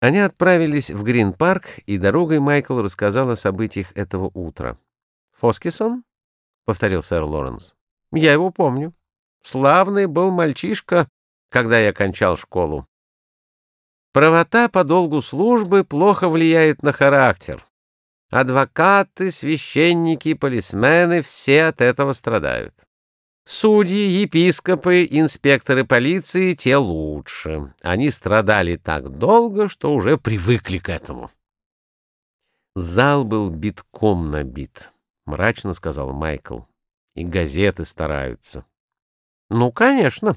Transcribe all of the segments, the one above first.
Они отправились в Грин-парк, и дорогой Майкл рассказал о событиях этого утра. «Фоскисон?» — повторил сэр Лоренс. «Я его помню. Славный был мальчишка, когда я кончал школу. Правота по долгу службы плохо влияет на характер. Адвокаты, священники, полисмены — все от этого страдают. Судьи, епископы, инспекторы полиции — те лучше. Они страдали так долго, что уже привыкли к этому. Зал был битком набит, — мрачно сказал Майкл. И газеты стараются. — Ну, конечно.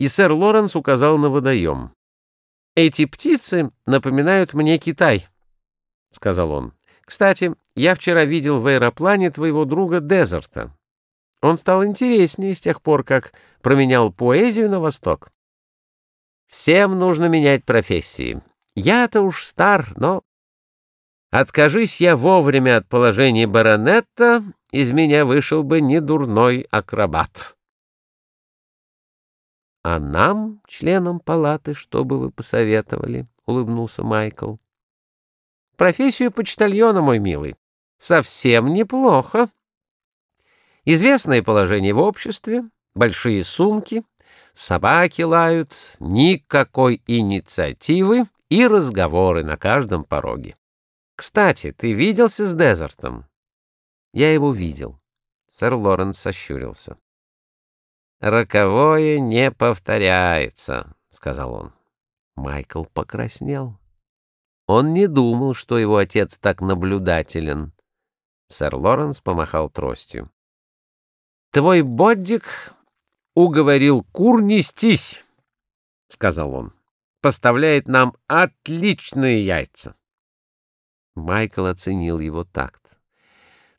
И сэр Лоренс указал на водоем. — Эти птицы напоминают мне Китай, — сказал он. — Кстати, я вчера видел в аэроплане твоего друга Дезерта. Он стал интереснее с тех пор, как променял поэзию на восток. Всем нужно менять профессии. Я-то уж стар, но... Откажись я вовремя от положения баронета, из меня вышел бы недурной акробат. — А нам, членам палаты, что бы вы посоветовали? — улыбнулся Майкл. — Профессию почтальона, мой милый. Совсем неплохо. Известное положение в обществе, большие сумки, собаки лают, никакой инициативы и разговоры на каждом пороге. Кстати, ты виделся с Дезертом? Я его видел. Сэр Лоренс сощурился. «Роковое не повторяется», — сказал он. Майкл покраснел. Он не думал, что его отец так наблюдателен. Сэр Лоренс помахал тростью. Твой боддик уговорил кур нестись, — сказал он. Поставляет нам отличные яйца. Майкл оценил его такт.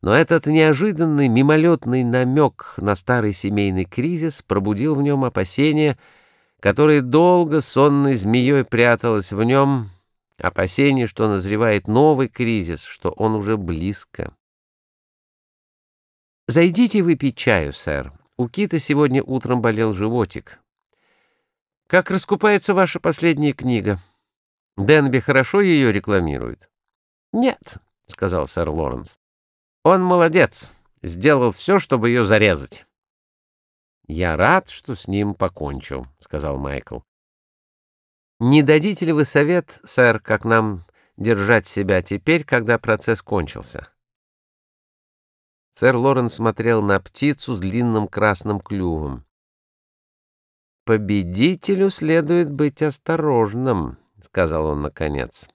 Но этот неожиданный мимолетный намек на старый семейный кризис пробудил в нем опасения, которое долго сонной змеей пряталось в нем, опасение, что назревает новый кризис, что он уже близко. «Зайдите выпить чаю, сэр. У Кита сегодня утром болел животик. Как раскупается ваша последняя книга? Денби хорошо ее рекламирует?» «Нет», — сказал сэр Лоренс. «Он молодец, сделал все, чтобы ее зарезать». «Я рад, что с ним покончил», — сказал Майкл. «Не дадите ли вы совет, сэр, как нам держать себя теперь, когда процесс кончился?» Сэр Лорен смотрел на птицу с длинным красным клювом. «Победителю следует быть осторожным», — сказал он наконец.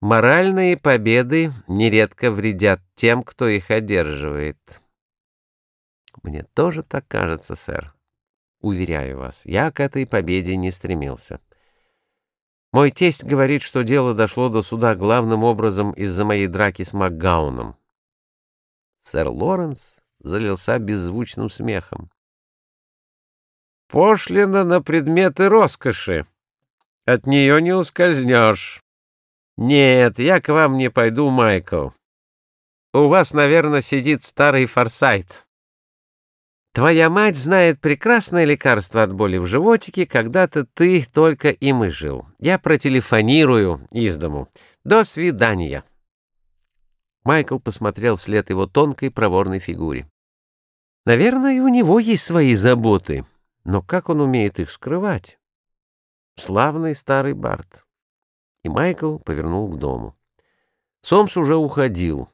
«Моральные победы нередко вредят тем, кто их одерживает». «Мне тоже так кажется, сэр. Уверяю вас, я к этой победе не стремился». Мой тесть говорит, что дело дошло до суда главным образом из-за моей драки с Макгауном. Сэр Лоренс залился беззвучным смехом. «Пошлина на предметы роскоши. От нее не ускользнешь. Нет, я к вам не пойду, Майкл. У вас, наверное, сидит старый форсайт. Твоя мать знает прекрасное лекарство от боли в животике, когда-то ты только им и жил. Я протелефонирую из дому. До свидания». Майкл посмотрел вслед его тонкой проворной фигуре. Наверное, у него есть свои заботы, но как он умеет их скрывать? Славный старый Барт. И Майкл повернул к дому. Сомс уже уходил.